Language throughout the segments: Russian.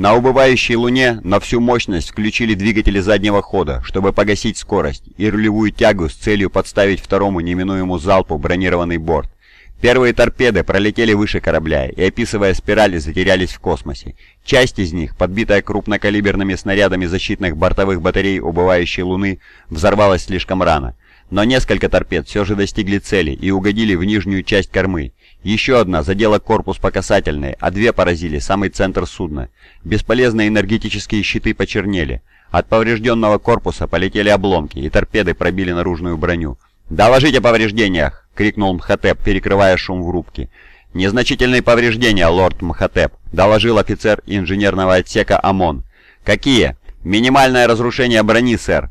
На убывающей Луне на всю мощность включили двигатели заднего хода, чтобы погасить скорость, и рулевую тягу с целью подставить второму неминуемому залпу бронированный борт. Первые торпеды пролетели выше корабля и, описывая спирали, затерялись в космосе. Часть из них, подбитая крупнокалиберными снарядами защитных бортовых батарей убывающей Луны, взорвалась слишком рано. Но несколько торпед все же достигли цели и угодили в нижнюю часть кормы. Еще одна задела корпус по касательной, а две поразили самый центр судна. Бесполезные энергетические щиты почернели. От поврежденного корпуса полетели обломки, и торпеды пробили наружную броню. «Доложите о повреждениях!» — крикнул Мхотеп, перекрывая шум в рубке. «Незначительные повреждения, лорд Мхотеп», — доложил офицер инженерного отсека ОМОН. «Какие?» «Минимальное разрушение брони, сэр».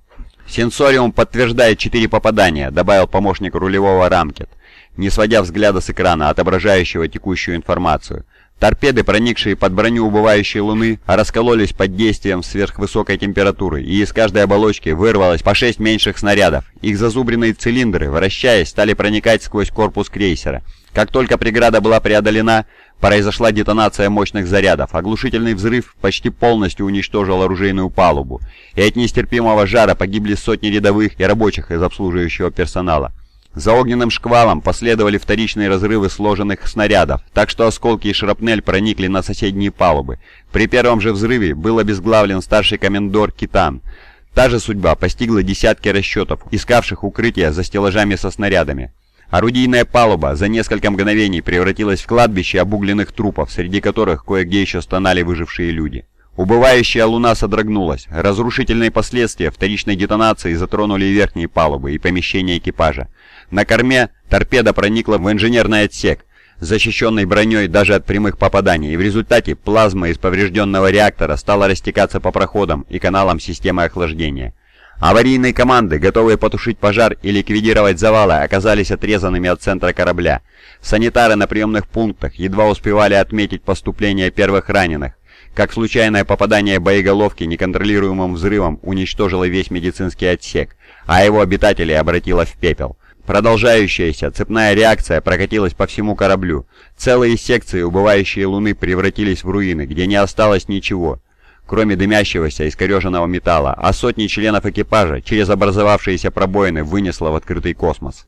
«Сенсориум подтверждает четыре попадания», — добавил помощник рулевого Рамкет, не сводя взгляда с экрана, отображающего текущую информацию. Торпеды, проникшие под броню убывающей Луны, раскололись под действием сверхвысокой температуры, и из каждой оболочки вырвалось по шесть меньших снарядов. Их зазубренные цилиндры, вращаясь, стали проникать сквозь корпус крейсера. Как только преграда была преодолена, произошла детонация мощных зарядов. Оглушительный взрыв почти полностью уничтожил оружейную палубу, и от нестерпимого жара погибли сотни рядовых и рабочих из обслуживающего персонала. За огненным шквалом последовали вторичные разрывы сложенных снарядов, так что осколки и шрапнель проникли на соседние палубы. При первом же взрыве был обезглавлен старший комендор Китан. Та же судьба постигла десятки расчетов, искавших укрытия за стеллажами со снарядами. Орудийная палуба за несколько мгновений превратилась в кладбище обугленных трупов, среди которых кое-где еще стонали выжившие люди. Убывающая луна содрогнулась. Разрушительные последствия вторичной детонации затронули верхние палубы, и помещения экипажа. На корме торпеда проникла в инженерный отсек, защищенный броней даже от прямых попаданий, и в результате плазма из поврежденного реактора стала растекаться по проходам и каналам системы охлаждения. Аварийные команды, готовые потушить пожар и ликвидировать завалы, оказались отрезанными от центра корабля. Санитары на приемных пунктах едва успевали отметить поступление первых раненых, как случайное попадание боеголовки неконтролируемым взрывом уничтожило весь медицинский отсек, а его обитателей обратило в пепел. Продолжающаяся цепная реакция прокатилась по всему кораблю. Целые секции убывающей Луны превратились в руины, где не осталось ничего, кроме дымящегося искореженного металла, а сотни членов экипажа через образовавшиеся пробоины вынесло в открытый космос.